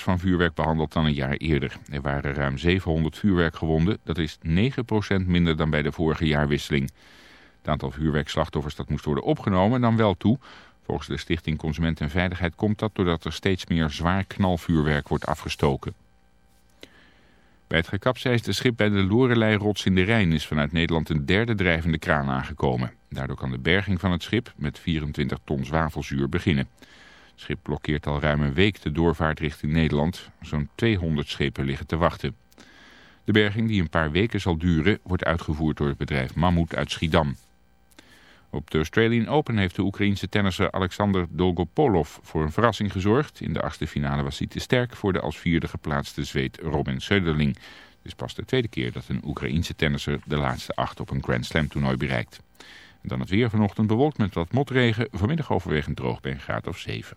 van vuurwerk behandeld dan een jaar eerder. Er waren ruim 700 vuurwerkgewonden, dat is 9% minder dan bij de vorige jaarwisseling. Het aantal vuurwerkslachtoffers dat moest worden opgenomen dan wel toe. Volgens de Stichting Consument en Veiligheid komt dat doordat er steeds meer zwaar knalvuurwerk wordt afgestoken. Bij het gekapseisde schip bij de Lorelei-rots in de Rijn is vanuit Nederland een derde drijvende kraan aangekomen. Daardoor kan de berging van het schip met 24 ton zwavelzuur beginnen. Schip blokkeert al ruim een week de doorvaart richting Nederland. Zo'n 200 schepen liggen te wachten. De berging, die een paar weken zal duren, wordt uitgevoerd door het bedrijf Mammoet uit Schiedam. Op de Australian Open heeft de Oekraïense tennisser Alexander Dolgopolov voor een verrassing gezorgd. In de achtste finale was hij te sterk voor de als vierde geplaatste Zweed Robin Söderling. Het is pas de tweede keer dat een Oekraïense tennisser de laatste acht op een Grand Slam toernooi bereikt. En dan het weer vanochtend bewolkt met wat motregen, vanmiddag overwegend droog bij graad of 7.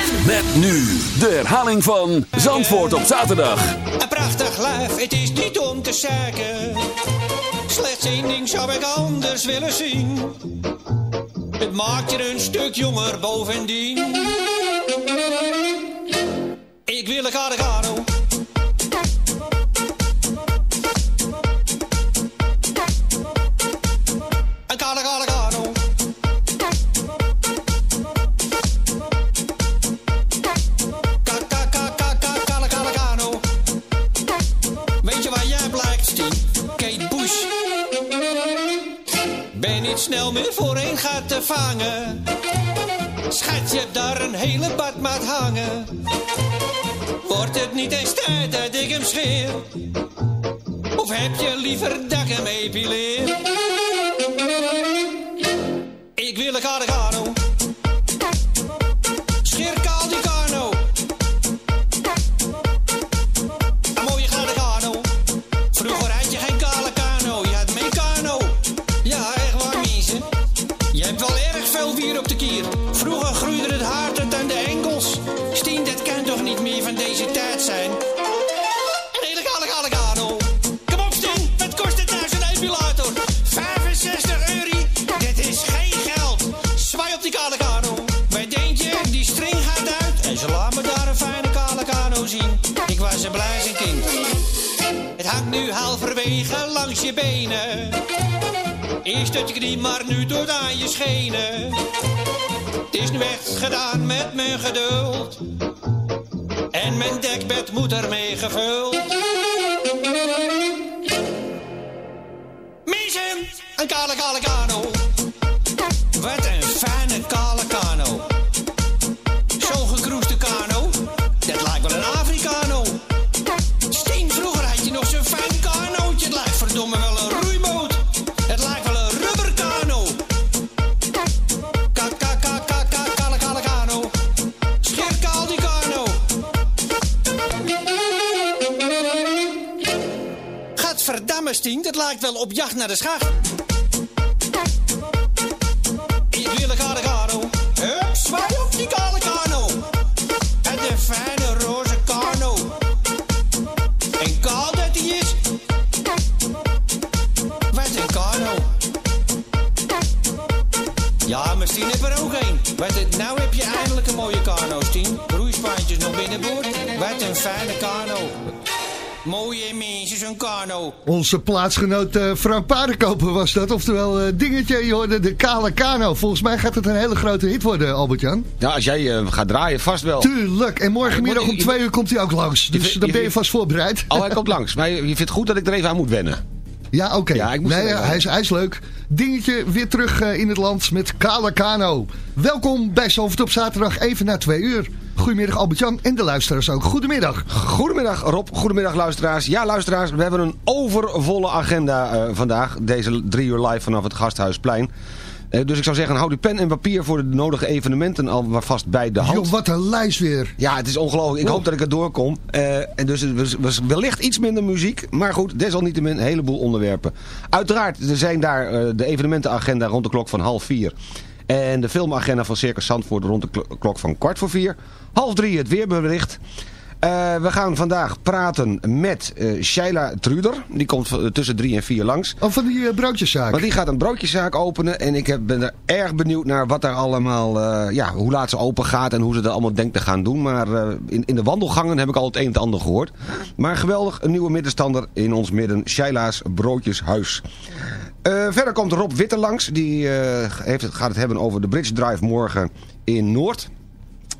Met nu de herhaling van Zandvoort op zaterdag. Een prachtig lijf, het is niet om te zeiken. Slechts één ding zou ik anders willen zien. Het maakt je een stuk jonger bovendien. Ik wil een Gargano. Niet snel meer voorheen gaat te vangen. Schat, je hebt daar een hele badmaat hangen. Wordt het niet eens tijd dat ik hem scheer? Of heb je liever dat ik hem epileer? Ik wil een op jacht naar de schacht. Ik wil kale kano. Hup, zwaai op die kale kano. En de fijne roze kano. En kaal dat die is. Wat een kano. Ja, maar Stien heeft er ook een. Wat nou heb je eindelijk een mooie kano, Stien. Roeispaantjes nog binnenboord. Wat een fijne kano. Mooie mensen, zo'n kano. Onze plaatsgenoot eh, Frank Paardenkoper was dat. Oftewel eh, dingetje, je hoorde de kale kano. Volgens mij gaat het een hele grote hit worden, Albert-Jan. Ja, als jij eh, gaat draaien, vast wel. Tuurlijk. En morgenmiddag Ja, om twee uur komt hij ook langs. Je Dus dan ben je vast voorbereid. Oh, hij komt langs. Maar je je vindt het goed dat ik er even aan moet wennen. Ja, oké. Ja, nee, even hij, is, hij is leuk. Dingetje weer terug eh, in het land met Kale Kano. Welkom bij Zalvert op zaterdag even na twee uur. Goedemiddag Albert-Jan en de luisteraars ook. Goedemiddag. Goedemiddag Rob, goedemiddag luisteraars. Ja, luisteraars, we hebben een overvolle agenda eh, vandaag. Deze drie uur live vanaf het Gasthuisplein. Eh, dus ik zou zeggen, houd uw pen en papier voor de nodige evenementen alvast bij de hand. Wat een lijst weer. Ja, het is ongelooflijk. Ik hoop dat ik er doorkom. Eh, en dus was, was wellicht iets minder muziek. Maar goed, desalniettemin een heleboel onderwerpen. Uiteraard, er zijn daar de evenementenagenda rond de klok van half vier. En de filmagenda van Circus Zandvoort rond de klo- klok van kwart voor vier. Half drie het weerbericht. Eh, we gaan vandaag praten met eh Shaila Truder. Die komt tussen drie en vier langs. Oh, van die eh, broodjeszaak. Want die gaat een broodjeszaak openen. En ik heb, ben er erg benieuwd naar wat daar allemaal... ja, hoe laat ze open gaat en hoe ze dat allemaal denkt te gaan doen. Maar in, in de wandelgangen heb ik al het een en het ander gehoord. Maar geweldig, een nieuwe middenstander in ons midden. Shaila's Broodjeshuis. Eh, verder komt Rob Witte langs. Die eh, heeft, het- gaat het hebben over de Bridge Drive morgen in Noord.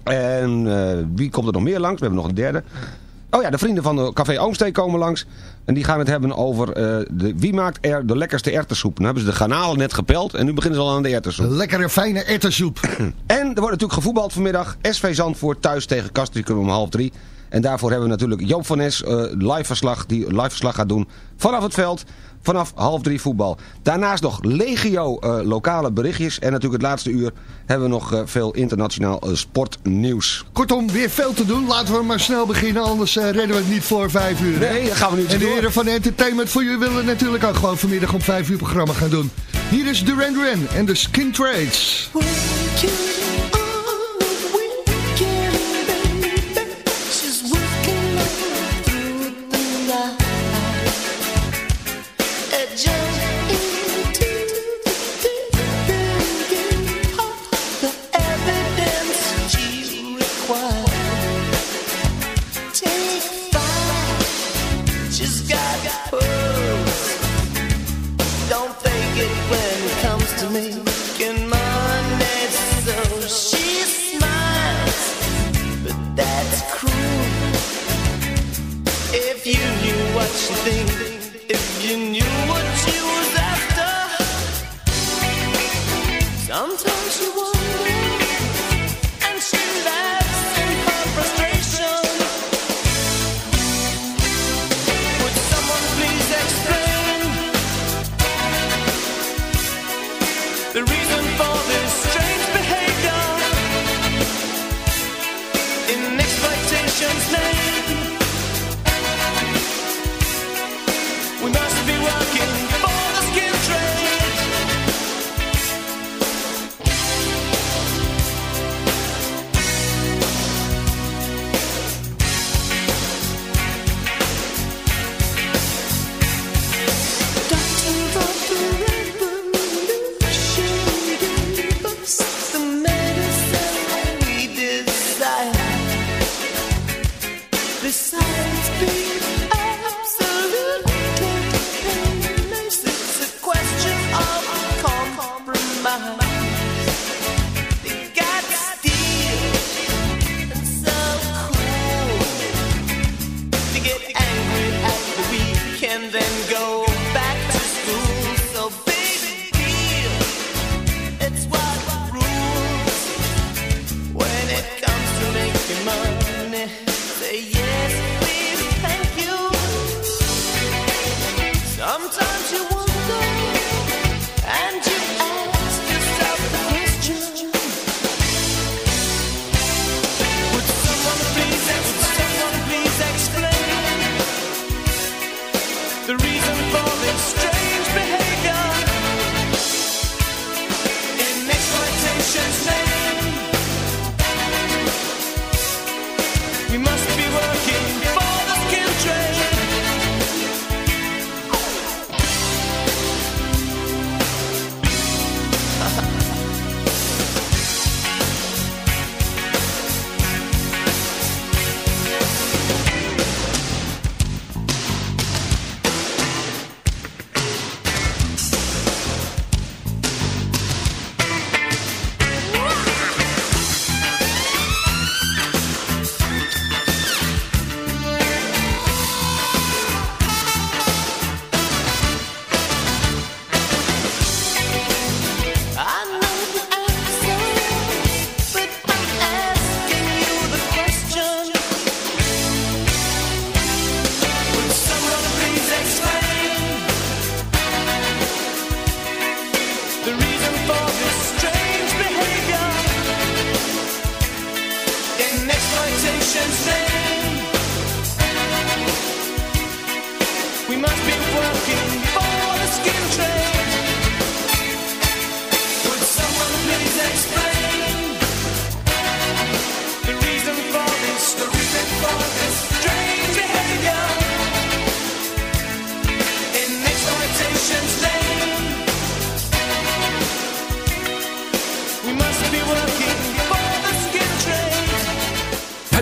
En eh, wie komt er nog meer langs? We hebben nog een derde. Oh ja, de vrienden van de Café Oomstee komen langs. En die gaan het hebben over de, wie maakt er de lekkerste erwtensoep. Nu hebben ze de garnalen net gepeld en nu beginnen ze al aan de erwtensoep. Lekkere fijne ettersoep. En er wordt natuurlijk gevoetbald vanmiddag. SV Zandvoort thuis tegen Castricum om half drie. En daarvoor hebben we natuurlijk Joop van Nes live verslag, die live verslag gaat doen vanaf het veld. Vanaf half drie voetbal. Daarnaast nog legio eh, lokale berichtjes. En natuurlijk het laatste uur hebben we nog eh, veel internationaal eh, sportnieuws. Kortom, weer veel te doen. Laten we maar snel beginnen, anders redden we het niet voor vijf uur. Nee, dat gaan we nu En de door. heren van Entertainment voor jullie willen natuurlijk ook gewoon vanmiddag om vijf uur programma gaan doen. Hier is Duran Duran en de Skin Trades. Besides being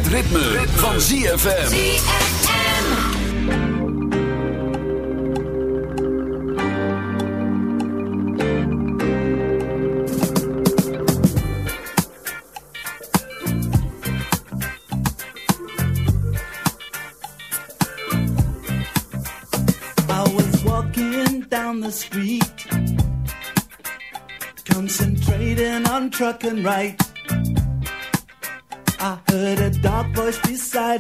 Het ritme, van ZFM. I was walking down the street, concentrating on trucking right.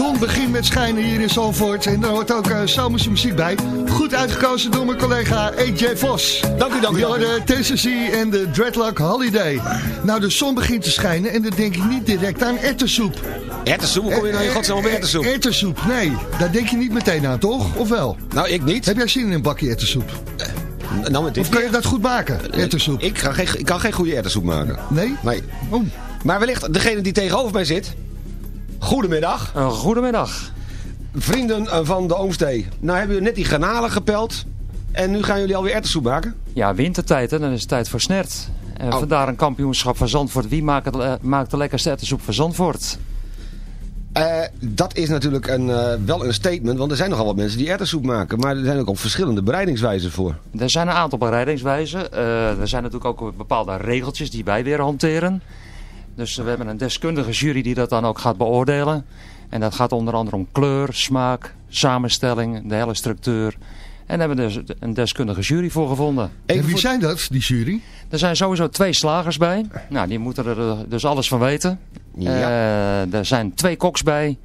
Zon begint met schijnen hier in Zandvoort. En daar hoort ook uh, zomerse muziek bij. Goed uitgekozen door mijn collega AJ Vos. Dank u, dank u. Hoorde TCC en de Dreadlock Holiday. Nou, de zon begint te schijnen en dan denk ik niet direct aan ertessoep. Ertessoep, hoe kom je nou in godsnaam op ertessoep? Ertessoep, nee. Daar denk je niet meteen aan, toch? Of wel? Nou, ik niet. Heb jij zin in een bakje ertessoep? Nou, met dit Of kan je dat goed maken, ertessoep? Ik kan geen, ik kan geen goede ertessoep maken. Nee? Nee. Oh. Maar wellicht degene die tegenover mij zit. Goedemiddag. goedemiddag. Vrienden eh, van de Oomstee. Nou hebben jullie net die granalen gepeld. En nu gaan jullie alweer ertessoep maken? Ja, wintertijd, hè? dan is het tijd voor snert. En Oh. vandaar een kampioenschap van Zandvoort. Wie maakt, het, eh, maakt de lekkerste erwtensoep van Zandvoort? Eh, dat is natuurlijk een, wel een statement, want er zijn nogal wat mensen die erwtensoep maken. Maar er zijn ook al verschillende bereidingswijzen voor. Er zijn een aantal bereidingswijzen. Er zijn natuurlijk ook bepaalde regeltjes die wij weer hanteren. Dus we hebben een deskundige jury die dat dan ook gaat beoordelen. En dat gaat onder andere om kleur, smaak, samenstelling, de hele structuur. En daar hebben we dus een deskundige jury voor gevonden. en wie zijn dat, die jury? Er zijn sowieso twee slagers bij. Nou, die moeten er eh, dus alles van weten. Eh, er zijn twee koks bij.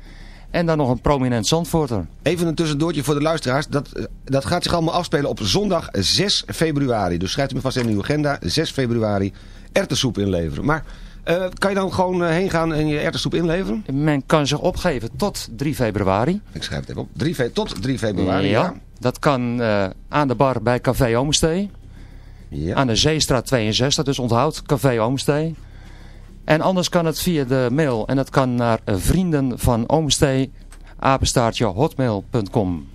En dan nog een prominent zandvoorter. Even een tussendoortje voor de luisteraars. Dat, eh, dat gaat zich allemaal afspelen op zondag 6 februari. Dus schrijf hem vast in uw agenda. 6 februari erwtensoep inleveren. Maar eh, kan je dan gewoon eh, heen gaan en je erwtensoep inleveren? Men kan zich opgeven tot 3 februari. Ik schrijf het even op. 3 fe- tot 3 februari, ja. Dat kan eh, aan de bar bij Café Oomstee. Ja. Aan de Zeestraat 62, dus onthoud Café Oomstee. En anders kan het via de mail. En dat kan naar vrienden van Oomstee, apenstaartje hotmail.com.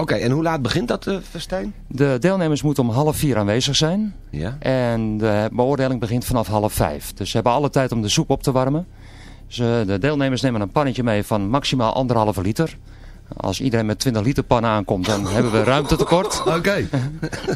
Oké, en hoe laat begint dat eh, festijn? De deelnemers moeten om half vier aanwezig zijn. Ja. En de beoordeling begint vanaf half vijf. Dus ze hebben alle tijd om de soep op te warmen. Ze, de deelnemers nemen een pannetje mee van maximaal anderhalve liter. Als iedereen met 20 liter pan aankomt, dan hebben we ruimtetekort. Oké.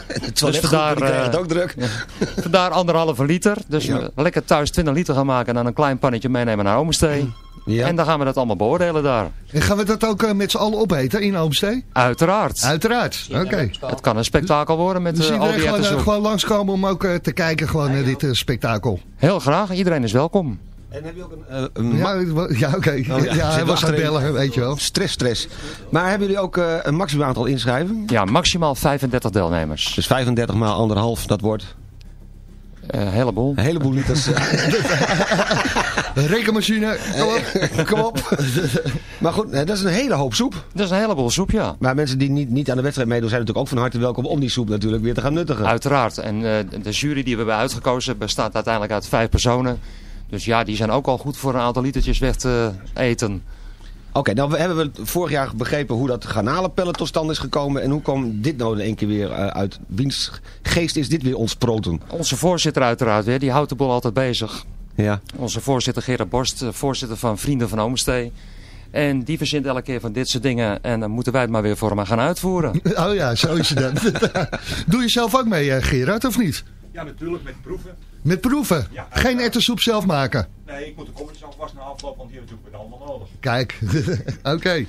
Het Dus vandaar, die krijgen het eh, ook druk. Vandaar anderhalve liter. Dus Ja. lekker thuis 20 liter gaan maken en dan een klein pannetje meenemen naar Oomstee. Ja. En dan gaan we dat allemaal beoordelen daar. En gaan we dat ook eh, met z'n allen opeten in Oomstee? Uiteraard. Uiteraard, oké. Het kan een spektakel worden met Dus al die gewoon, erwtensoep. gewoon langskomen om ook te kijken gewoon naar dit spektakel. Heel graag, iedereen is welkom. En heb je ook een... een Ja, ja oké. Oh, ja, hij was aan bellen, weet je wel. Stress, stress. Maar hebben jullie ook een maximaal aantal inschrijven? Ja, maximaal 35 deelnemers. Dus 35 maal anderhalf, dat wordt Een heleboel. een heleboel liters. De rekenmachine, kom op. Kom op. maar goed, eh, dat is een hele hoop soep. Dat is een heleboel soep, ja. Maar mensen die niet, niet aan de wedstrijd meedoen zijn natuurlijk ook van harte welkom om die soep natuurlijk weer te gaan nuttigen. Uiteraard. En eh, de jury die we hebben uitgekozen bestaat uiteindelijk uit vijf personen. Dus ja, die zijn ook al goed voor een aantal litertjes weg te eten. Oké, nou we hebben we vorig jaar begrepen hoe dat garnalenpellen tot stand is gekomen. En hoe kwam dit nou in één keer weer eh, uit? Wiens geest is dit weer ontsproten? Onze voorzitter uiteraard weer, die houdt de boel altijd bezig. Ja. Onze voorzitter Gerard Borst, eh, voorzitter van Vrienden van Oomstee. En die verzint elke keer van dit soort dingen. En dan moeten wij het maar weer voor hem gaan uitvoeren. Oh ja, zo is het dan. Doe je zelf ook mee, eh, Gerard, of niet? Ja, natuurlijk, met proeven. Met proeven? Ja, Geen ettensoep zelf maken? Nee, ik moet de kommetjes alvast na afloop, want die hebben natuurlijk weer allemaal nodig. Kijk, oké.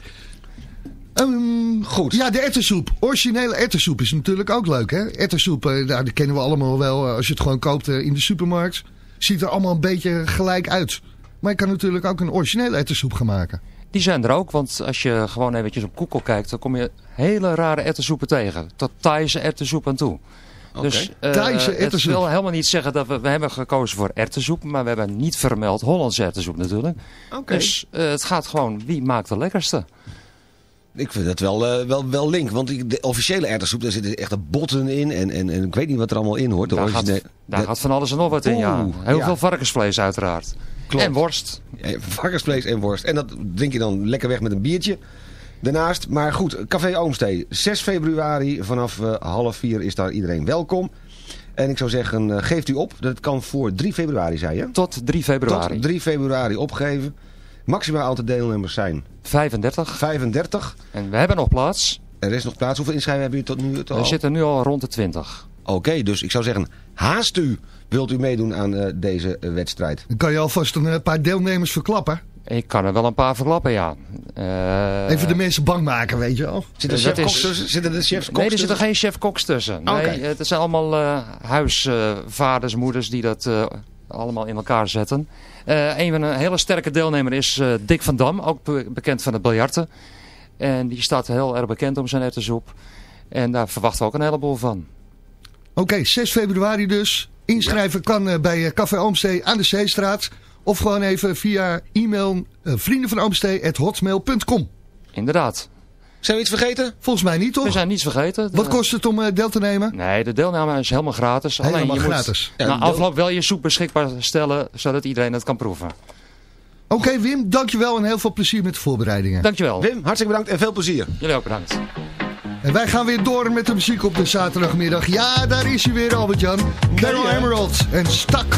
Ehm, Goed. Ja, de ettensoep. Originele ettensoep is natuurlijk ook leuk, hè? Ettensoep, eh, nou, die kennen we allemaal wel eh, als je het gewoon koopt eh, in de supermarkt. Ziet er allemaal een beetje gelijk uit. Maar je kan natuurlijk ook een originele ettensoep gaan maken. Die zijn er ook, want als je gewoon eventjes op Google kijkt, dan kom je hele rare erwtensoepen tegen. Tot Thaise erwtensoep aan toe. Dus eh, Thaise het wil helemaal niet zeggen dat we, we hebben gekozen voor erwtensoep, maar we hebben niet vermeld Hollandse erwtensoep natuurlijk. Oké. Dus eh, het gaat gewoon, wie maakt de lekkerste? Ik vind dat wel, eh, wel, wel link. Want de officiële erwtensoep, daar zitten echt de botten in. En, en, en ik weet niet wat er allemaal in hoort. Daar, gaat, daar de- gaat van alles en nog wat in, ja. Heel ja. veel varkensvlees uiteraard. Klopt. En worst. Ja, varkensvlees en worst. En dat drink je dan lekker weg met een biertje. Daarnaast, maar goed, Café Oomstee. 6 februari vanaf eh, half vier is daar iedereen welkom. En ik zou zeggen, eh, geeft u op. Dat kan voor 3 februari zijn, je? Tot 3 februari. Tot 3 februari opgeven. Maximaal aantal deelnemers zijn 35. 35. En we hebben nog plaats. Er is nog plaats. Hoeveel inschrijvingen hebben jullie tot nu toe We zitten nu al rond de 20. Oké, dus ik zou zeggen, haast u. Wilt u meedoen aan eh, deze wedstrijd? Dan kan je alvast een paar deelnemers verklappen. Ik kan er wel een paar verklappen, ja. Eh, Even de mensen bang maken, weet je wel. Zit er chef is- tussen? Zitten er chefs Nee, er zitten geen chef-koks tussen. Nee. Het zijn allemaal eh, huisvaders, moeders die dat eh, allemaal in elkaar zetten. Een van een hele sterke deelnemer is Dick van Dam, ook be- bekend van het biljarten. En die staat heel erg bekend om zijn ettensoep. En daar verwachten we ook een heleboel van. Oké, 6 februari dus. Inschrijven kan bij Café Oomstee aan de Zeestraat. Of gewoon even via e-mail uh, vriendenvanoomstee.hotmail.com Inderdaad. Zijn we iets vergeten? Volgens mij niet, toch? We zijn niets vergeten. Wat kost het om eh, deel te nemen? Nee, de deelname is helemaal gratis. Helemaal Alleen je gratis. moet Ja, na afloop wel je soep beschikbaar stellen, zodat iedereen het kan proeven. Oké Wim, dankjewel en heel veel plezier met de voorbereidingen. Dankjewel. Wim, hartstikke bedankt en veel plezier. Jullie ook bedankt. En wij gaan weer door met de muziek op de zaterdagmiddag. Ja, daar is hij weer Albert-Jan. Hè? Emerald en Stak.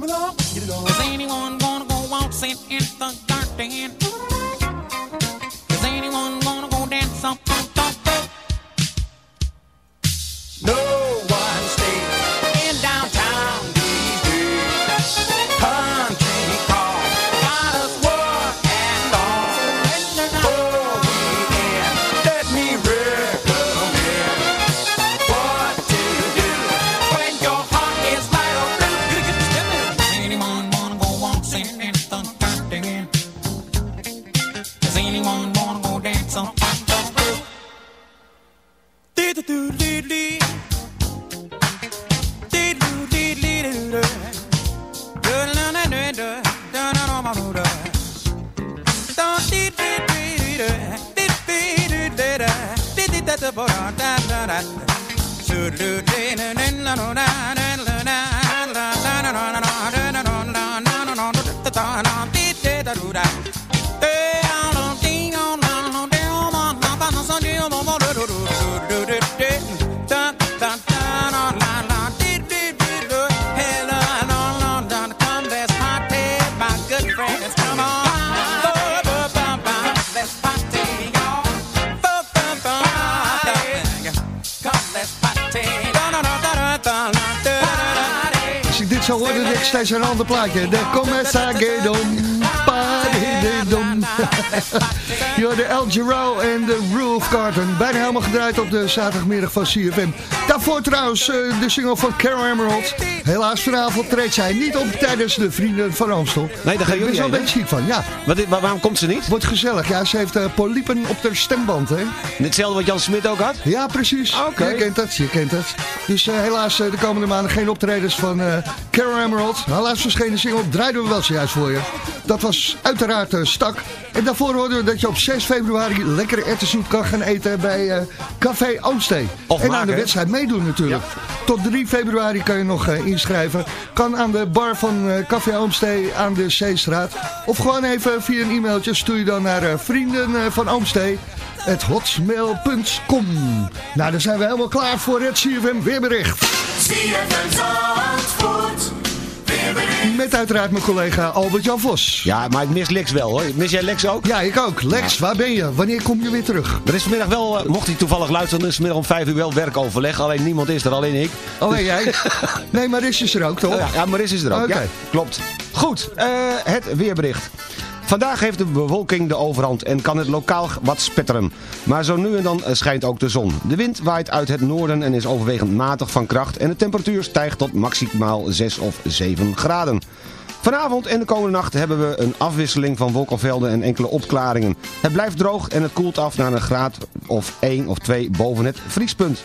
Come along, get it on. Is anyone gonna go waltzing in the garden? Gedraaid op de zaterdagmiddag van CFM. Daarvoor trouwens eh, de single van Carol Emerald. Helaas vanavond treedt zij niet op tijdens de Vrienden van Amstel. Nee, daar ben jullie zo een beetje ziek van, ja. Wat, waar- waarom komt ze niet? Wordt gezellig. Ja, ze heeft eh, polypen op haar stemband, hè. Hetzelfde wat Jan Smit ook had? Ja, precies. Oké. Je kent het, je kent het. Dus eh, helaas eh, de komende maanden geen optredens van eh Carol Emerald. Helaas verschenen single draaiden we wel zojuist voor je. Dat was uiteraard stak. En daarvoor hoorden we dat je op 6 februari lekkere erwtensoep kan gaan eten bij Café Oomstee. Of en aan de wedstrijd meedoen natuurlijk. Tot 3 februari kan je nog inschrijven. Kan aan de bar van eh, Café Oomstee aan de Zeestraat. Of gewoon even via een e-mailtje stuur je dan naar eh, vrienden eh, van Oomstee hotmail.com. Nou, dan zijn we helemaal klaar voor het CFM weerbericht. Met uiteraard mijn collega Albert-Jan Vos. Ja, maar ik mis Lex wel hoor. Mis jij Lex ook? Ja, ik ook. Lex, waar ben je? Wanneer kom je weer terug? Er is vanmiddag wel, eh, mocht hij toevallig luisteren, is vanmiddag om 5 uur wel werkoverleg. Alleen niemand is er, alleen ik. Alleen jij? Nee, Maris is er ook, toch? Oh ja, Maris is er ook. Ja, klopt. Goed, eh, het weerbericht. Vandaag heeft de bewolking de overhand en kan het lokaal wat spetteren. Maar zo nu en dan eh, schijnt ook de zon. De wind waait uit het noorden en is overwegend matig van kracht... en de temperatuur stijgt tot maximaal 6 of 7 graden. Vanavond en de komende nacht hebben we een afwisseling van wolkenvelden en enkele opklaringen. Het blijft droog en het koelt af naar een graad of 1 of 2 boven het vriespunt.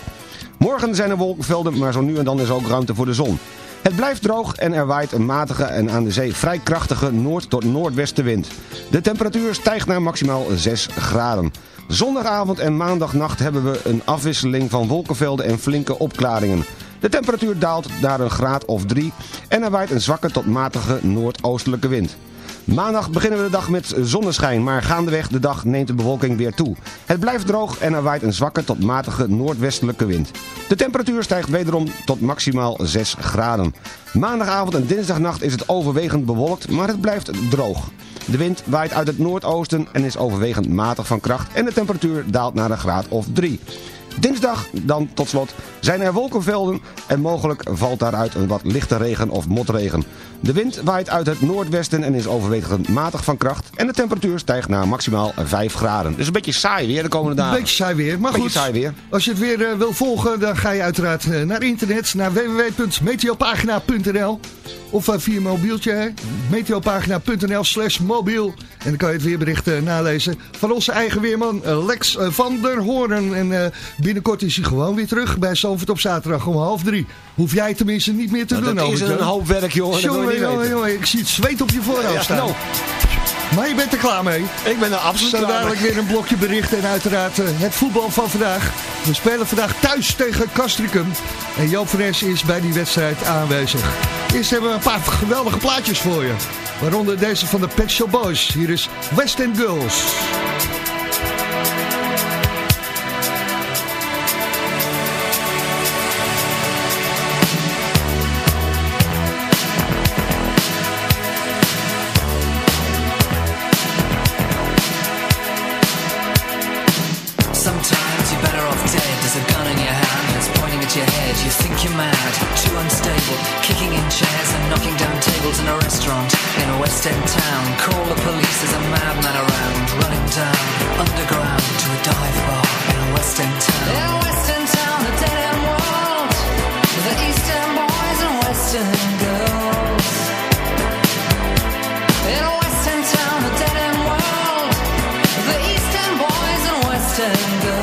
Morgen zijn er wolkenvelden, maar zo nu en dan is ook ruimte voor de zon. Het blijft droog en er waait een matige en aan de zee vrij krachtige noord- tot noordwestenwind. De temperatuur stijgt naar maximaal 6 graden. Zondagavond en maandagnacht hebben we een afwisseling van wolkenvelden en flinke opklaringen. De temperatuur daalt naar een graad of 3 en er waait een zwakke tot matige noordoostelijke wind. Maandag beginnen we de dag met zonneschijn, maar gaandeweg de dag neemt de bewolking weer toe. Het blijft droog en er waait een zwakke tot matige noordwestelijke wind. De temperatuur stijgt wederom tot maximaal 6 graden. Maandagavond en dinsdagnacht is het overwegend bewolkt, maar het blijft droog. De wind waait uit het noordoosten en is overwegend matig van kracht en de temperatuur daalt naar een graad of 3. Dinsdag dan tot slot zijn er wolkenvelden en mogelijk valt daaruit een wat lichte regen of motregen. De wind waait uit het noordwesten en is overwegend matig van kracht en de temperatuur stijgt naar maximaal 5 graden. Dus een beetje saai weer de komende dagen. Beetje saai weer, maar Beetje goed. saai weer. Als je het weer eh, wil volgen, dan ga je uiteraard eh, naar internet, naar www.meteopagina.nl of eh, via mobieltje, meteopagina.nl slash mobiel. En dan kan je het weerbericht nalezen van onze eigen weerman Lex van der Hoorn. En binnenkort is hij gewoon weer terug bij Zalvoort op zaterdag om half drie. Hoef jij tenminste niet meer te Nou, doen. dat is een hoop werk, jongen. Jongen, jongen, jongen, ik zie het zweet op je voorhoofd Ja, staan. nou. Maar je bent er klaar mee. Ik ben er absoluut Zo dadelijk weer een blokje berichten en uiteraard eh, het voetbal van vandaag. We spelen vandaag thuis tegen Castricum. En Joop van is bij die wedstrijd aanwezig. Eerst hebben we een paar geweldige plaatjes voor je. Waaronder deze van de Pet Shop Boys. Hier is West End Girls. West End town. Call the police, there's a madman around, running down underground to a dive bar in a West End town. In a West End town, a dead end world, the East End boys and West End girls. In a West End town, a dead end world, the West End girls.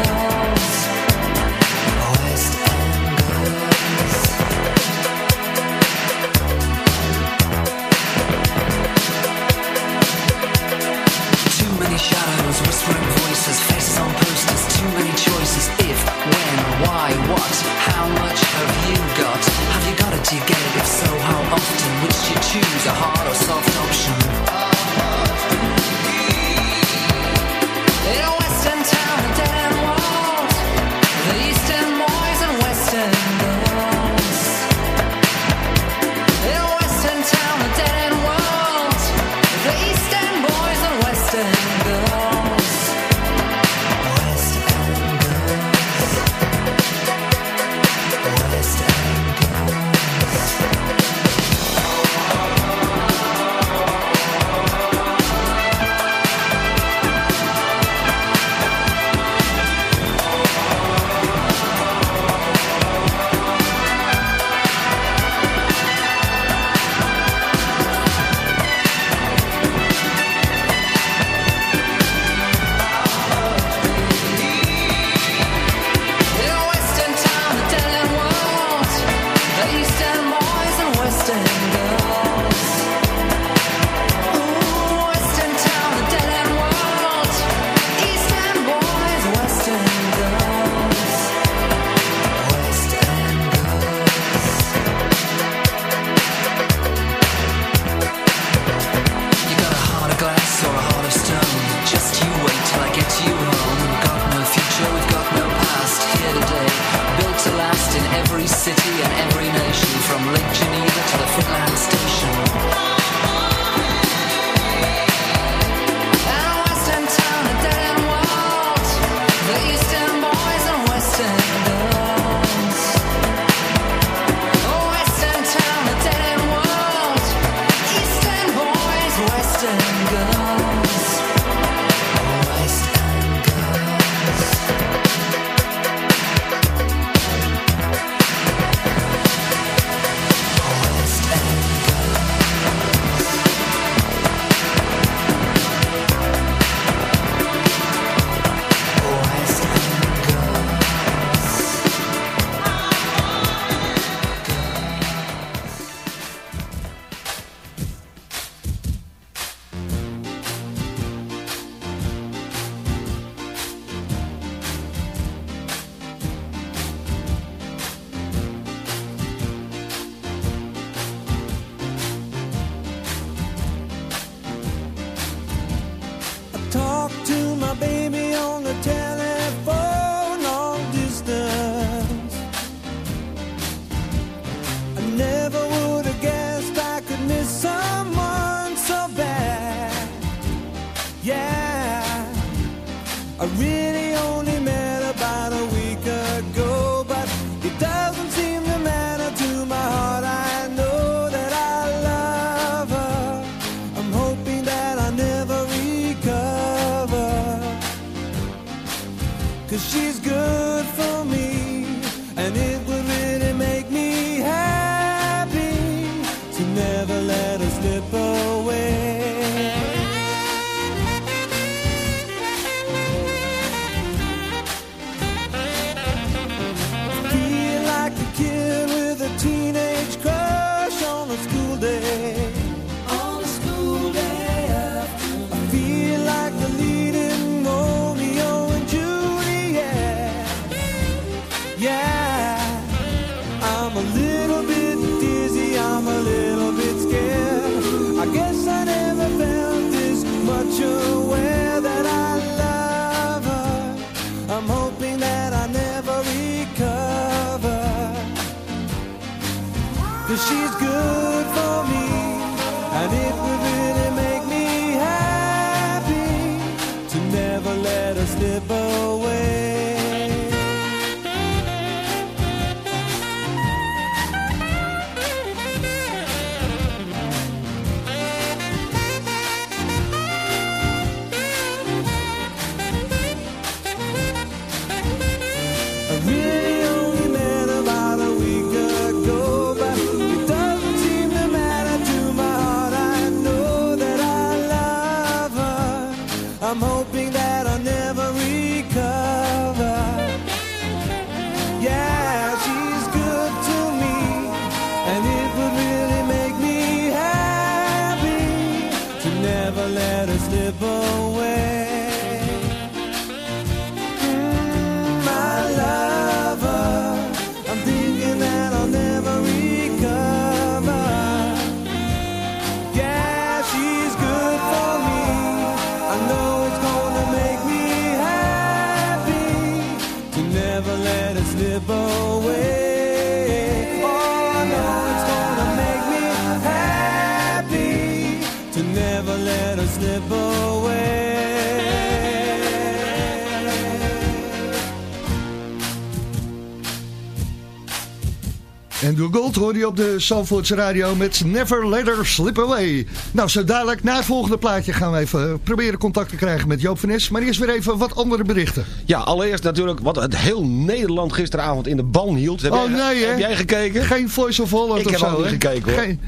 Gold hoor je op de Zandvoortse radio met Never Let Her Slip Away. Nou, zo dadelijk na het volgende plaatje gaan we even proberen contact te krijgen met Joop van Nes. Maar eerst weer even wat andere berichten. Ja, allereerst natuurlijk wat het heel Nederland gisteravond in de ban hield. Heb oh jij, nee, hè? Heb jij gekeken? Geen Voice of Holland Ik of heb zo, ook niet gekeken hoor. Geen-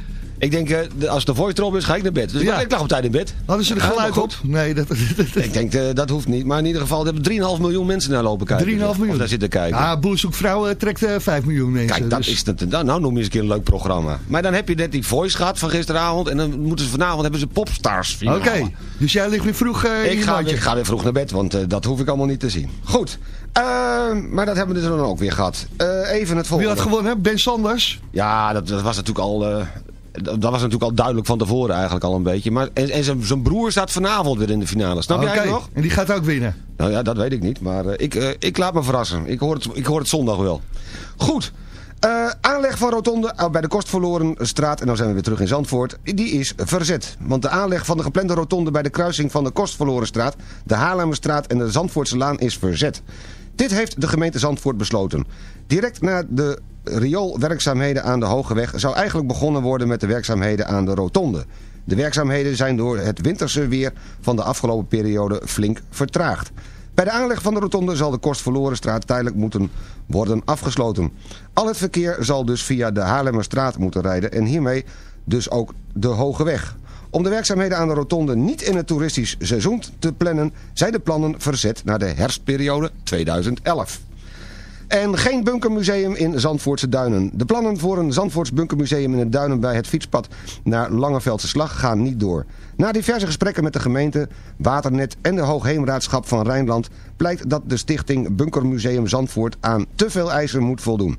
Ik denk, eh, als de voice erop is, ga ik naar bed. Dus Ja. ik lag op tijd in bed. Hadden ze er geluid op? Nee, dat... Ik denk, eh, dat hoeft niet. Maar in ieder geval, er hebben 3,5 miljoen mensen naar lopen kijken. 3,5 miljoen. Of daar zitten kijken. Ja, Boer zoekt vrouwen trekt eh 5 miljoen mensen. Kijk, dat dus- is het, nou, nou noem je eens een keer een leuk programma. Maar dan heb je net die voice gehad van gisteravond. En dan moeten ze vanavond hebben ze popstars Oké, dus jij ligt weer vroeg in Ik ga, ik ga weer vroeg naar bed, want dat hoef ik allemaal niet te zien. Goed, maar dat hebben we dus dan ook weer gehad. Eh, even het Wie volgende. had gewonnen? Ben Sanders? Ja, dat, dat was natuurlijk al... dat was natuurlijk al duidelijk van tevoren eigenlijk al een beetje. Maar, en en zijn broer staat vanavond weer in de finale. Snap jij het nog? En die gaat ook winnen. Nou ja, dat weet ik niet. Maar eh, ik, eh, ik laat me verrassen. Ik hoor het, ik hoor het zondag wel. Goed. Eh, aanleg van rotonde bij de Kostverlorenstraat, en dan zijn we weer terug in Zandvoort, die is verzet. Want de aanleg van de geplande rotonde bij de kruising van de Kostverlorenstraat, de Haarlemmerstraat en de Zandvoortse Laan is verzet. Dit heeft de gemeente Zandvoort besloten. Direct na de rioolwerkzaamheden aan de Hogeweg zou eigenlijk begonnen worden met de werkzaamheden aan de rotonde. De werkzaamheden zijn door het winterse weer van de afgelopen periode flink vertraagd. Bij de aanleg van de rotonde zal de Kostverlorenstraat tijdelijk moeten worden afgesloten. Al het verkeer zal dus via de Haarlemmerstraat moeten rijden en hiermee dus ook de Hoge Weg. Om de werkzaamheden aan de rotonde niet in het toeristisch seizoen te plannen... zijn de plannen verzet naar de herfstperiode 2011. En geen bunkermuseum in Zandvoortse Duinen. De plannen voor een Zandvoorts bunkermuseum in de Duinen bij het fietspad naar Langeveldse Slag gaan niet door. Na diverse gesprekken met de gemeente, Waternet en de Hoogheemraadschap van Rijnland blijkt dat de stichting Bunkermuseum Zandvoort aan te veel eisen moet voldoen.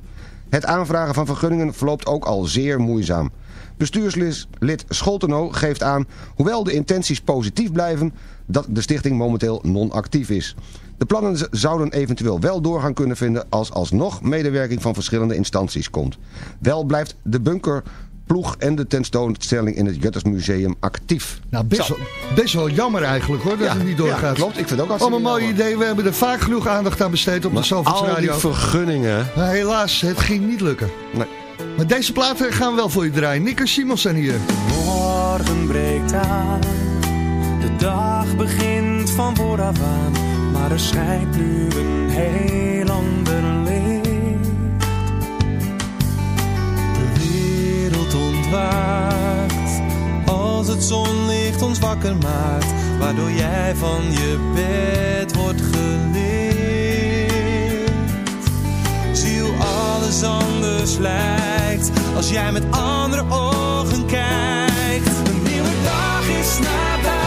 Het aanvragen van vergunningen verloopt ook al zeer moeizaam. Bestuurslid Scholteno geeft aan, hoewel de intenties positief blijven, dat de stichting momenteel non-actief is. De plannen zouden eventueel wel doorgang kunnen vinden als alsnog medewerking van verschillende instanties komt. Wel blijft de bunkerploeg en de tentoonstelling in het Juttersmuseum actief. Nou, best, wel, best wel jammer eigenlijk hoor, dat Ja, het niet doorgaat. ja, klopt. Ik vind het ook hartstikke Allemaal mooie jammer. ideeën. We hebben er vaak genoeg aandacht aan besteed op de Zalvoorts Al die Radio. vergunningen. Maar helaas, het ging niet lukken. Nee. Maar deze platen gaan we wel voor je draaien. Nicker Simonsen hier. Morgen breekt aan, de dag begint van vooraf aan, maar er schijnt nu een heel ander licht. De wereld ontwaakt, als het zonlicht ons wakker maakt, waardoor jij van je bed wordt gelicht. Zie hoe alles anders lijkt als jij met andere ogen kijkt. Een nieuwe dag is nabij.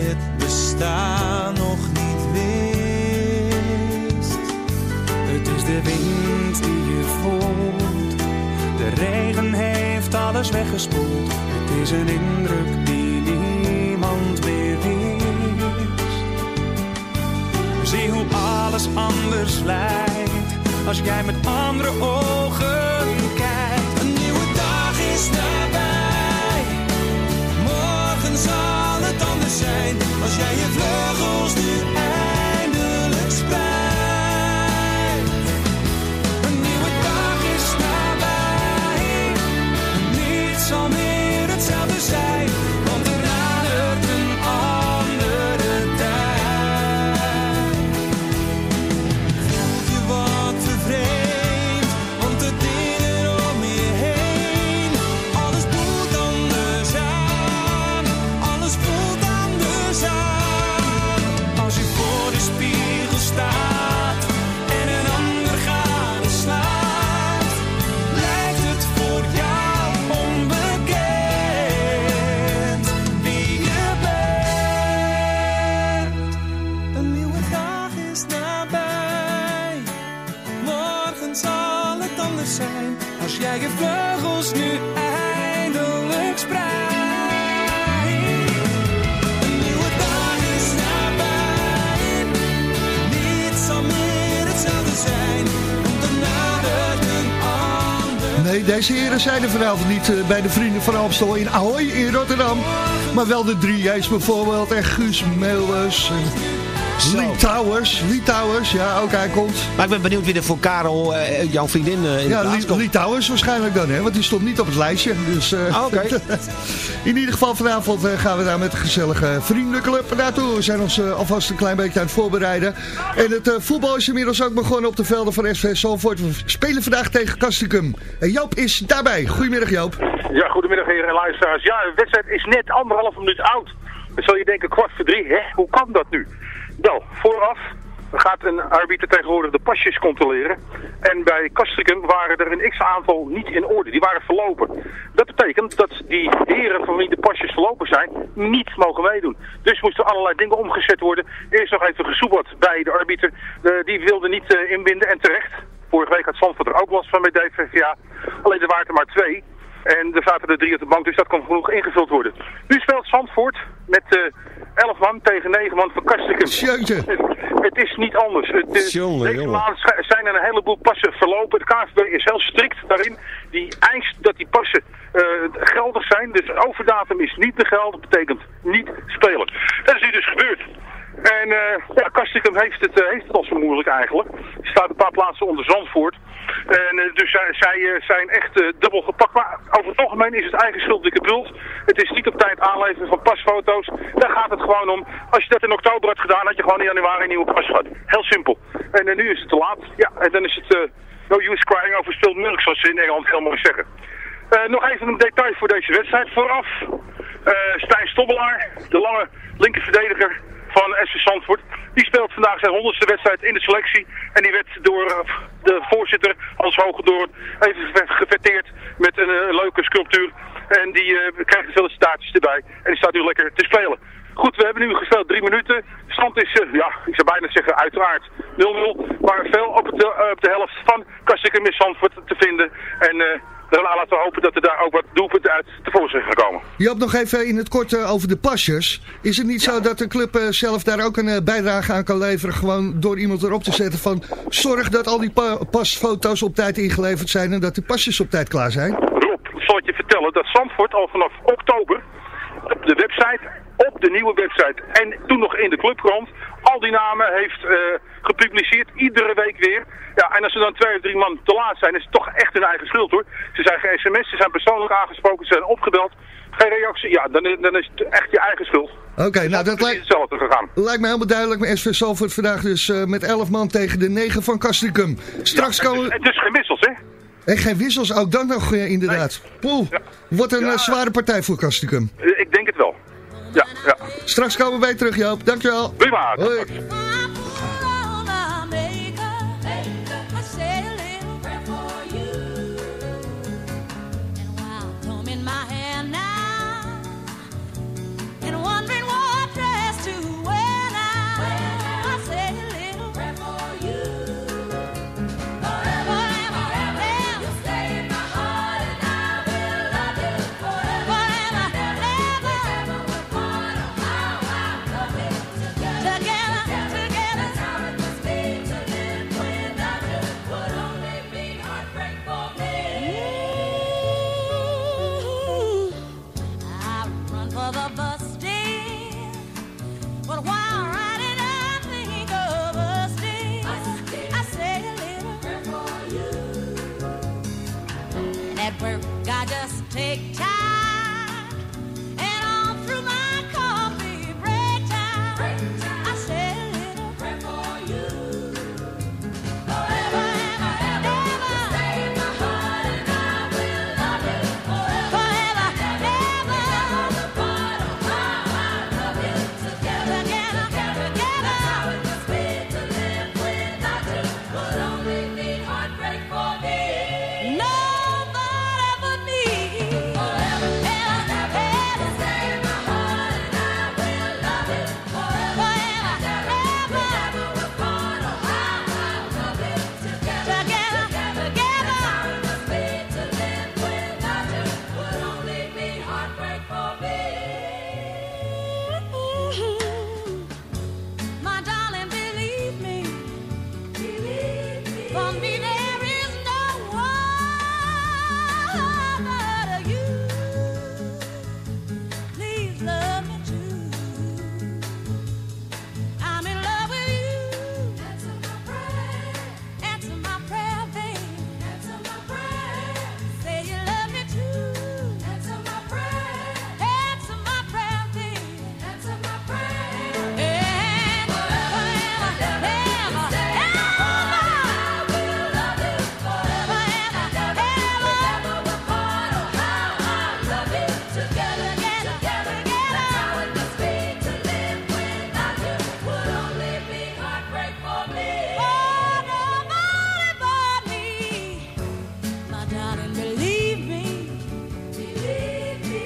Het bestaan nog niet wist. Het is de wind die je voelt, de regen heeft alles weggespoeld. Het is een indruk die niemand meer wist. Zie hoe alles anders lijkt als jij met andere ogen kijkt. Een nieuwe dag is nabij. Zijn. Als jij je vleugels nu eindelijk deze heren zijn er vanavond niet eh, bij de Vrienden van Amstel in Ahoy in Rotterdam. Maar wel de drie J's bijvoorbeeld en Guus Meeuwers Lee Towers. Lee Towers, ja, ook hij komt. Maar ik ben benieuwd wie er voor Karel, eh, jouw vriendin, eh, in Ja, de plaats Lee, komt. Lee Towers waarschijnlijk dan, hè? want die stond niet op het lijstje. Dus, eh, Ah, oké. in ieder geval vanavond eh, gaan we daar met een gezellige vriendenclub naartoe. We zijn ons eh, alvast een klein beetje aan het voorbereiden. En het eh, voetbal is inmiddels ook begonnen op de velden van SV Zalvoort. We spelen vandaag tegen Kastikum. En Joop is daarbij. Goedemiddag Joop. Ja, goedemiddag heren en luisteraars. Ja, de wedstrijd is net anderhalf minuut oud. Dan zal je denken, kwart voor drie, hè? Hoe kan dat nu? Wel, vooraf gaat een arbiter tegenwoordig de pasjes controleren. En bij Castricum waren er een x-aantal niet in orde. Die waren verlopen. Dat betekent dat die heren van wie de pasjes verlopen zijn, niet mogen meedoen. Dus moesten allerlei dingen omgezet worden. Eerst nog even gesoepeld bij de arbiter. Eh, die wilde niet eh, inbinden en terecht. Vorige week had Zandvoort er ook last van bij DVVA. Alleen er waren er maar twee. En er zaten er drie op de bank, dus dat kon genoeg ingevuld worden. Nu speelt Zandvoort met eh 11 man tegen 9 man van Kastikum. Het, is niet anders. Het, is deze zijn er een heleboel passen verlopen. De KNVB is heel strikt daarin. Die eist dat die passen eh, geldig zijn. Dus overdatum is niet de geldig, betekent niet spelen. Dat is nu dus gebeurd. En eh ja, Kastikum heeft het, eh, heeft het al zo moeilijk eigenlijk. Staat een paar plaatsen onder Zandvoort. En eh, dus zij, zij zijn echt dubbel gepakt. Maar over het algemeen is het eigen schuld dikke bult. Het is niet op tijd aanleveren van pasfoto's. Daar gaat het gewoon om. Als je dat in oktober had gedaan, had je gewoon in januari een nieuwe pas gehad. Heel simpel. En nu is het te laat. Ja, en dan is het no use crying over spilled milk, zoals ze in Engeland heel mooi zeggen. Nog even een detail voor deze wedstrijd. Vooraf, Stijn Stobbelaar, de lange linkerverdediger van SV Zandvoort. Die speelt vandaag zijn honderdste wedstrijd in de selectie. En die werd door eh, de voorzitter Hans Hogendoorn even ge- geverteerd met een eh, leuke sculptuur. En die eh, krijgt staartjes erbij. En die staat nu lekker te spelen. Goed, we hebben nu gespeeld drie minuten. De stand is, ja, ik zou bijna zeggen uiteraard 0-0. Maar veel op, het, op de helft van Kastikum Miss Zandvoort te vinden. En eh, dan laten we hopen dat er daar ook wat doelpunten uit tevoorschijn gaan komen. Joop, nog even in het kort eh, over de pasjes. Is het niet zo dat de club eh, zelf daar ook een eh, bijdrage aan kan leveren... gewoon door iemand erop te zetten van... zorg dat al die pa- pasfoto's op tijd ingeleverd zijn... en dat de pasjes op tijd klaar zijn? Rob, zal ik je vertellen dat Zandvoort al vanaf oktober op de website, op de nieuwe website en toen nog in de clubkrant, al die namen heeft eh, gepubliceerd, iedere week weer. Ja, en als er dan twee of drie man te laat zijn, is het toch echt hun eigen schuld hoor. Ze zijn geen sms, ze zijn persoonlijk aangesproken, ze zijn opgebeld. Geen reactie, ja, dan, is- dan is het echt je eigen schuld. Oké, nou dat lijkt, hetzelfde gegaan. lijkt me helemaal duidelijk. Maar SV Salford vandaag dus eh, met 11 man tegen de 9 van Castricum. Straks komen... het is geen wissels, hè? En geen wissels, ook dan nog eh, inderdaad. Poeh, wordt een zware partij voor Castricum. Ik denk het wel. Ja, ja. Straks komen wij terug Joop, dankjewel. Prima. Hoi. Work I just take time,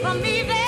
from me there.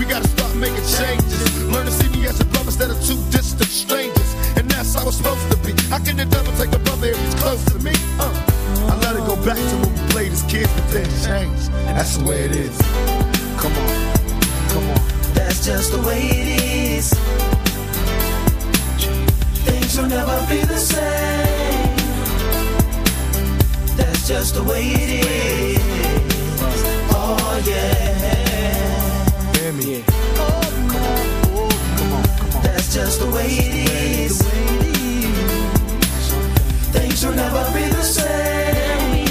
We gotta start making changes. Learn to see me as a brother instead of two distant strangers. And that's how it's supposed to be. How can the devil take a brother if he's close to me? Uh, I let it go back to when we played as kids, but then changed. That's the way it is. Come on, come on. That's just the way it is. Things will never be the same. That's just the way it is. Oh yeah. Hear me. That's just the way it is. Things will never be the same.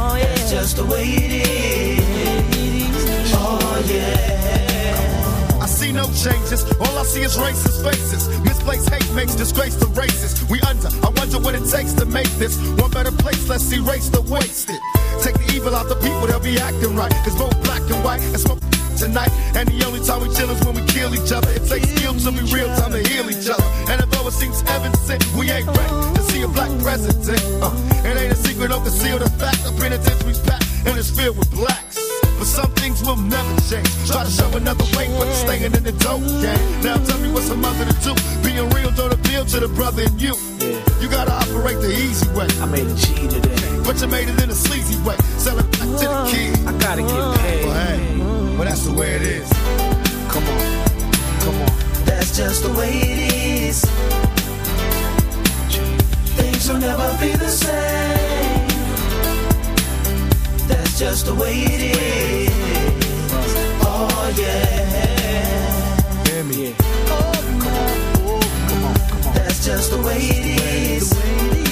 That's just the way it is. Oh yeah. I see no changes. All I see is racist faces. Misplaced hate makes disgrace to races. We under. I wonder what it takes to make this one better place. Let's erase the wasted. Take the evil out the people, they'll be acting right. Cause both black and white and smoke tonight. And the only time we chill is when we kill each other. It takes skill to be real time to heal each other. And although it seems heaven sent, we ain't ready to see a black president. Uh, it ain't a secret, don't conceal the fact. The penitentiary's packed and it's filled with blacks. But some things will never change. Try to show another way, but you're staying in the dope game. Now tell me what's a mother to do. Being real don't appeal to the brother in you. You gotta operate the easy way. I made a G today. But you made it in a sleazy way. Sell it back to the uh-huh. kid. I gotta get uh-huh. paid. Well, hey, well, that's the way it is. Come on, come on. That's just the way it is. Things will never be the same. That's just the way it is. Oh yeah. Hear me. Come on, come on. That's just the way it is.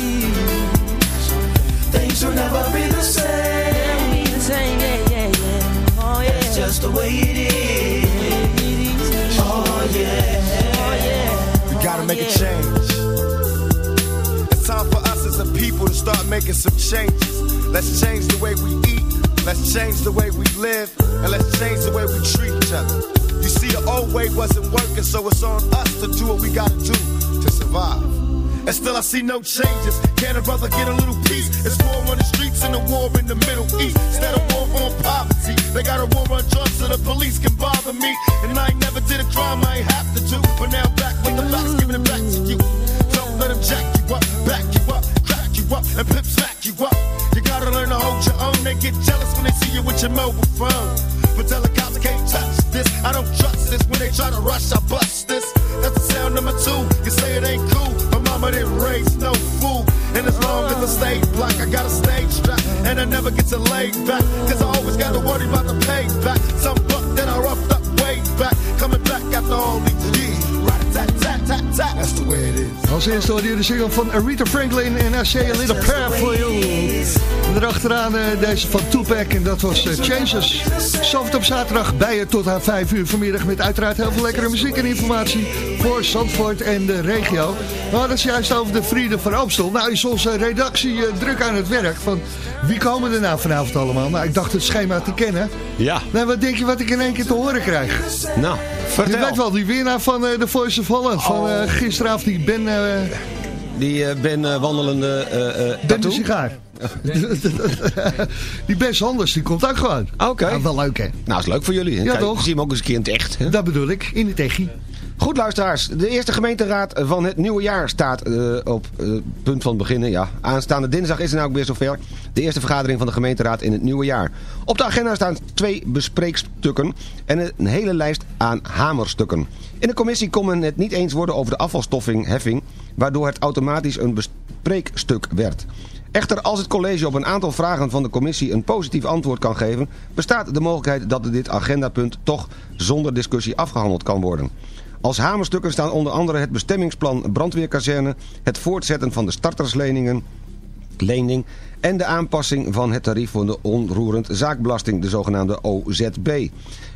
Things will never be the same. That's just the way it is. Oh, oh yeah. We gotta make a change. It's time for us as a people to start making some changes. Let's change the way we eat. Let's change the way we live. And let's change the way we treat each other. You see, the old way wasn't working, so it's on us to do what we gotta do to survive. And still I see no changes. Can a brother get a little peace? It's war on the streets and a war in the Middle East. Instead of war on poverty, they got a war on drugs so the police can bother me. And I ain't never did a crime I ain't is. Eerste hoorde je de single van Aretha Franklin en I Say A Little Prayer For You. En erachteraan eh, deze van Tupac en dat was eh, Changes. Soft op zaterdag bij je tot aan 5 uur vanmiddag met uiteraard heel veel lekkere muziek en informatie voor Zandvoort en de regio. We hadden het juist over de Vrienden van Oomstel. Nou is onze redactie eh, druk aan het werk van wie komen er nou vanavond allemaal? Nou, ik dacht het schema te kennen. Ja. Nou, wat denk je wat ik in één keer te horen krijg? Nou, vertel. Je weet wel, die winnaar van eh, The Voice of Holland. Van eh, gisteravond, die Ben... eh, Die Ben wandelende eh, Ben de sigaar. die Ben Sanders, die komt ook gewoon. Oké. Ja, wel leuk, hè? Nou, is leuk voor jullie. Ja, toch? We zien hem ook eens een keer in het echt. Hè? Dat bedoel ik, in de techie. Goed luisteraars, de eerste gemeenteraad van het nieuwe jaar staat eh, op het punt van beginnen. Ja. Aanstaande dinsdag is er nou ook weer zover. De eerste vergadering van de gemeenteraad in het nieuwe jaar. Op de agenda staan twee bespreekstukken en een hele lijst aan hamerstukken. In de commissie kon men het niet eens worden over de afvalstoffing-heffing, waardoor het automatisch een bespreekstuk werd. Echter, als het college op een aantal vragen van de commissie een positief antwoord kan geven, bestaat de mogelijkheid dat dit agendapunt toch zonder discussie afgehandeld kan worden. Als hamerstukken staan onder andere het bestemmingsplan brandweerkazerne, het voortzetten van de startersleningen, lening en de aanpassing van het tarief voor de onroerend zaakbelasting, de zogenaamde OZB.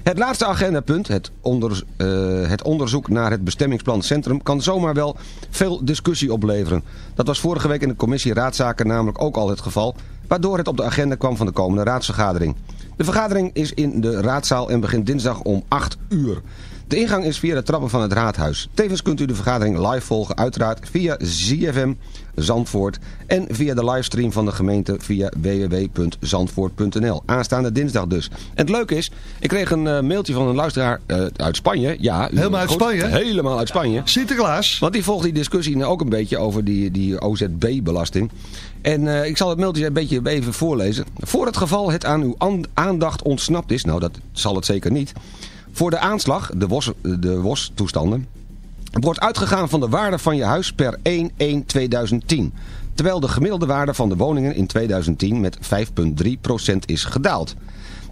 Het laatste agendapunt, het, onder, eh, het onderzoek naar het bestemmingsplan Centrum, kan zomaar wel veel discussie opleveren. Dat was vorige week in de commissie Raadzaken namelijk ook al het geval, waardoor het op de agenda kwam van de komende raadsvergadering. De vergadering is in de raadzaal en begint dinsdag om 8 uur. De ingang is via de trappen van het raadhuis. Tevens kunt u de vergadering live volgen, uiteraard via ZFM Zandvoort en via de livestream van de gemeente via www.zandvoort.nl. Aanstaande dinsdag dus. En het leuke is, ik kreeg een eh, mailtje van een luisteraar eh, uit Spanje. Ja, Helemaal uit goed, Spanje? Helemaal uit Spanje. Sinterklaas. Want die volgt die discussie nou ook een beetje over die, die OZB-belasting. En eh, ik zal het mailtje een beetje even voorlezen. Voor het geval het aan uw an- aandacht ontsnapt is, nou dat zal het zeker niet... Voor de aanslag, de WOS, de WOS-toestanden, wordt uitgegaan van de waarde van je huis per 1-1-2010. Terwijl de gemiddelde waarde van de woningen in 2010 met 5,3% is gedaald.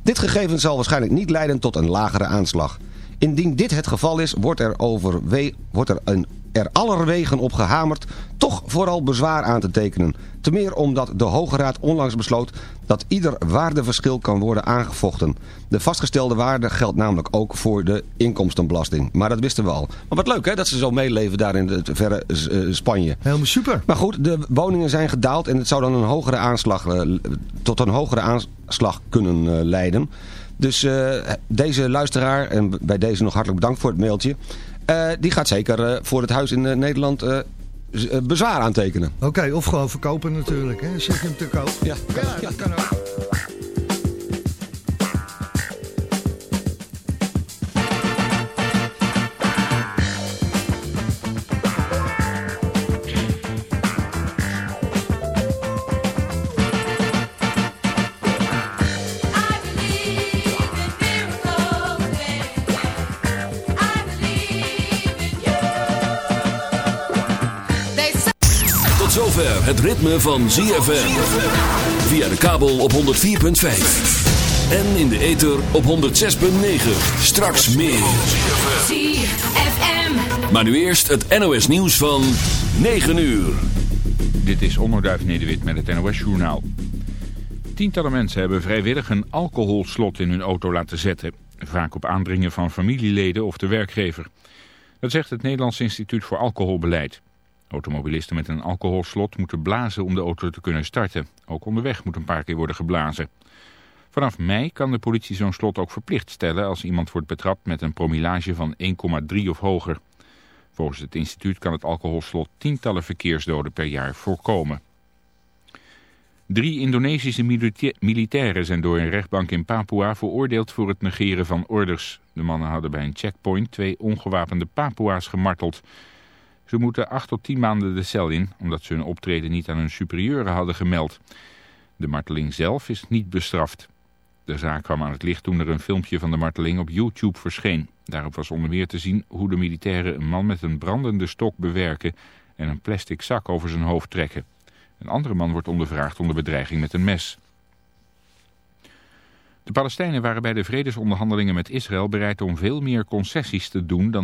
Dit gegeven zal waarschijnlijk niet leiden tot een lagere aanslag. Indien dit het geval is, wordt er, overwe wordt er, een, er allerwegen op gehamerd toch vooral bezwaar aan te tekenen. Te meer omdat de Hoge Raad onlangs besloot dat ieder waardeverschil kan worden aangevochten. De vastgestelde waarde geldt namelijk ook voor de inkomstenbelasting. Maar dat wisten we al. Maar wat leuk hè, dat ze zo meeleven daar in het verre eh, Spanje. Helemaal super. Maar goed, de woningen zijn gedaald en het zou dan een hogere aanslag, eh, tot een hogere aanslag kunnen eh, leiden. Dus eh, deze luisteraar, en bij deze nog hartelijk bedankt voor het mailtje... eh, die gaat zeker eh, voor het huis in eh, Nederland bezwaar aantekenen. Oké, of gewoon verkopen natuurlijk. Hè. Zet je hem te koop. Ja, dat kan ook. Het ritme van ZFM. Via de kabel op 104.5. En in de ether op 106.9. Straks meer. ZFM. Maar nu eerst het NOS nieuws van 9 uur. Dit is Onderduif Nederwit met het NOS Journaal. Tientallen mensen hebben vrijwillig een alcoholslot in hun auto laten zetten. Vaak op aandringen van familieleden of de werkgever. Dat zegt het Nederlands Instituut voor Alcoholbeleid. Automobilisten met een alcoholslot moeten blazen om de auto te kunnen starten. Ook onderweg moet een paar keer worden geblazen. Vanaf mei kan de politie zo'n slot ook verplicht stellen als iemand wordt betrapt met een promillage van 1,3 of hoger. Volgens het instituut kan het alcoholslot tientallen verkeersdoden per jaar voorkomen. Drie Indonesische milita- militairen zijn door een rechtbank in Papua veroordeeld voor het negeren van orders. De mannen hadden bij een checkpoint twee ongewapende Papua's gemarteld. Ze moeten acht tot tien maanden de cel in, omdat ze hun optreden niet aan hun superieuren hadden gemeld. De marteling zelf is niet bestraft. De zaak kwam aan het licht toen er een filmpje van de marteling op YouTube verscheen. Daarop was onder meer te zien hoe de militairen een man met een brandende stok bewerken en een plastic zak over zijn hoofd trekken. Een andere man wordt ondervraagd onder bedreiging met een mes. De Palestijnen waren bij de vredesonderhandelingen met Israël bereid om veel meer concessies te doen dan